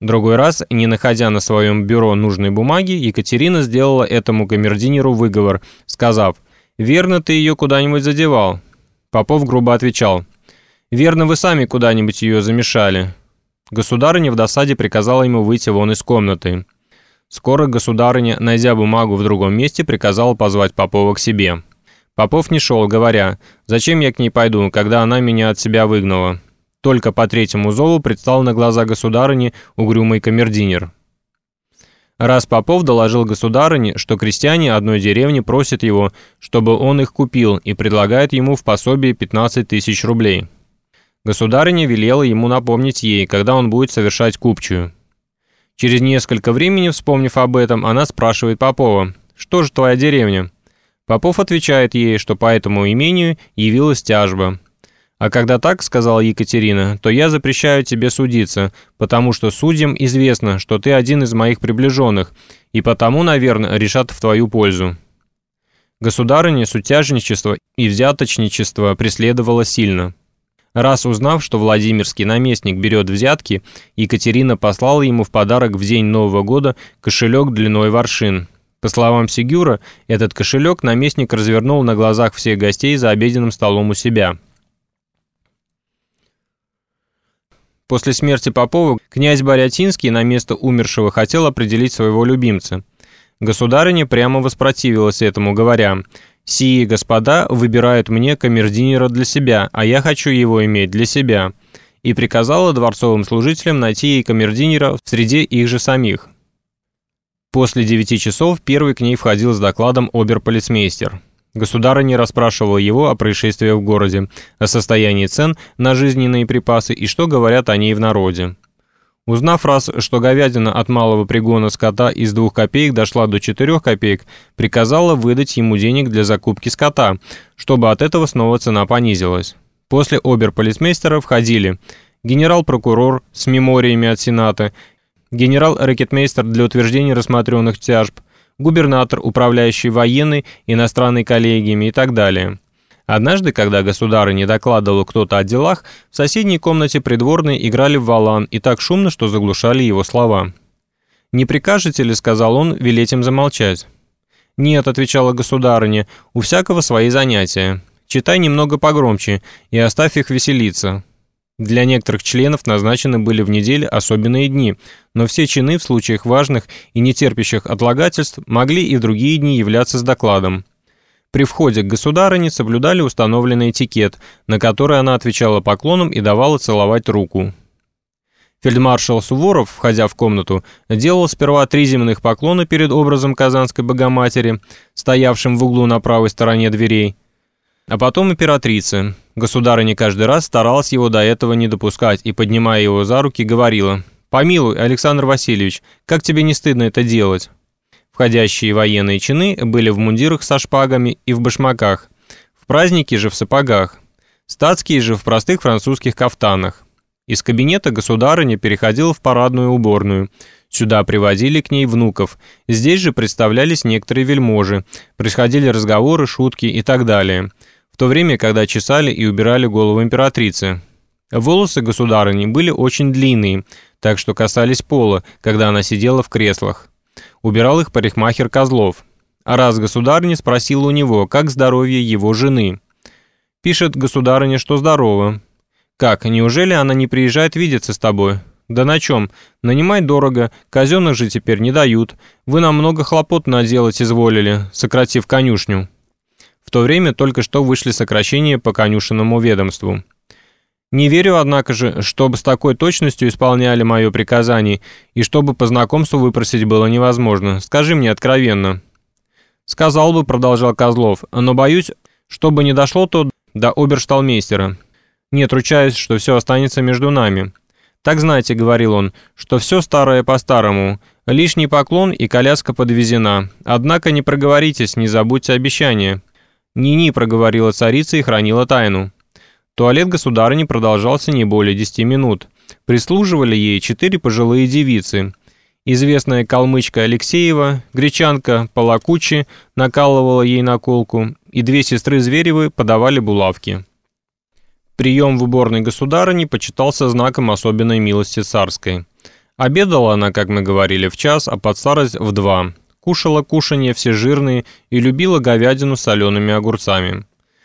Другой раз, не находя на своем бюро нужной бумаги, Екатерина сделала этому камердинеру выговор, сказав «Верно, ты ее куда-нибудь задевал». Попов грубо отвечал «Верно, вы сами куда-нибудь ее замешали». Государыня в досаде приказала ему выйти вон из комнаты. Скоро государыня, найдя бумагу в другом месте, приказала позвать Попова к себе. Попов не шел, говоря, «Зачем я к ней пойду, когда она меня от себя выгнала?» Только по третьему зову предстал на глаза государыни угрюмый камердинер. Раз Попов доложил государыне, что крестьяне одной деревни просят его, чтобы он их купил, и предлагает ему в пособие 15 тысяч рублей. Государыня велела ему напомнить ей, когда он будет совершать купчую. Через несколько времени, вспомнив об этом, она спрашивает Попова, «Что же твоя деревня?» Попов отвечает ей, что по этому имению явилась тяжба. «А когда так, — сказала Екатерина, — то я запрещаю тебе судиться, потому что судьям известно, что ты один из моих приближенных, и потому, наверное, решат в твою пользу». Государыня сутяжничество и взяточничество преследовало сильно. Раз узнав, что Владимирский наместник берет взятки, Екатерина послала ему в подарок в день Нового года кошелек длиной воршин. По словам Сигюра, этот кошелек наместник развернул на глазах всех гостей за обеденным столом у себя. После смерти Попова князь Борятинский на место умершего хотел определить своего любимца. Государыня прямо воспротивилась этому, говоря – Сии господа выбирают мне камердинера для себя, а я хочу его иметь для себя». И приказала дворцовым служителям найти ей камердинера среди их же самих. После девяти часов первый к ней входил с докладом оберполицмейстер. Государыня расспрашивала его о происшествиях в городе, о состоянии цен на жизненные припасы и что говорят о ней в народе. Узнав раз, что говядина от малого пригона скота из двух копеек дошла до четырех копеек, приказала выдать ему денег для закупки скота, чтобы от этого снова цена понизилась. После оберполицмейстера входили генерал-прокурор с мемориями от Сената, генерал-ракетмейстер для утверждения рассмотренных тяжб, губернатор, управляющий военной, иностранной коллегиями и так далее. Однажды, когда государю не докладывал кто-то о делах, в соседней комнате придворные играли в валан и так шумно, что заглушали его слова. «Не прикажете ли, — сказал он, — велеть им замолчать?» «Нет», — отвечала государыня, — «у всякого свои занятия. Читай немного погромче и оставь их веселиться». Для некоторых членов назначены были в неделе особенные дни, но все чины в случаях важных и нетерпящих отлагательств могли и в другие дни являться с докладом. При входе к государыне соблюдали установленный этикет, на который она отвечала поклоном и давала целовать руку. Фельдмаршал Суворов, входя в комнату, делал сперва три земных поклона перед образом Казанской Богоматери, стоявшим в углу на правой стороне дверей, а потом императрице. Государыня каждый раз старалась его до этого не допускать и, поднимая его за руки, говорила «Помилуй, Александр Васильевич, как тебе не стыдно это делать?» Входящие военные чины были в мундирах со шпагами и в башмаках, в праздники же в сапогах, статские же в простых французских кафтанах. Из кабинета государыня переходила в парадную уборную. Сюда приводили к ней внуков. Здесь же представлялись некоторые вельможи. Происходили разговоры, шутки и так далее. В то время, когда чесали и убирали голову императрицы. Волосы государыни были очень длинные, так что касались пола, когда она сидела в креслах. Убирал их парикмахер Козлов. А раз государыня спросила у него, как здоровье его жены. Пишет государыня, что здорово. Как, неужели она не приезжает видеться с тобой? Да на чем? Нанимать дорого, казенных же теперь не дают. Вы нам много хлопот наделать изволили, сократив конюшню. В то время только что вышли сокращения по конюшенному ведомству. Не верю, однако же, чтобы с такой точностью исполняли мое приказание, и чтобы по знакомству выпросить было невозможно. Скажи мне откровенно». «Сказал бы», — продолжал Козлов, «но боюсь, чтобы не дошло то до обершталмейстера. Нет, ручаюсь, что все останется между нами». «Так знаете», — говорил он, — «что все старое по-старому. Лишний поклон и коляска подвезена. Однако не проговоритесь, не забудьте обещание». «Ни-ни», — проговорила царица и хранила тайну. Туалет государыни продолжался не более 10 минут. Прислуживали ей четыре пожилые девицы. Известная калмычка Алексеева, гречанка Палакучи накалывала ей наколку, и две сестры Зверевы подавали булавки. Прием в уборной государыни почитался знаком особенной милости царской. Обедала она, как мы говорили, в час, а под старость в два. Кушала кушанье все жирные и любила говядину солеными огурцами.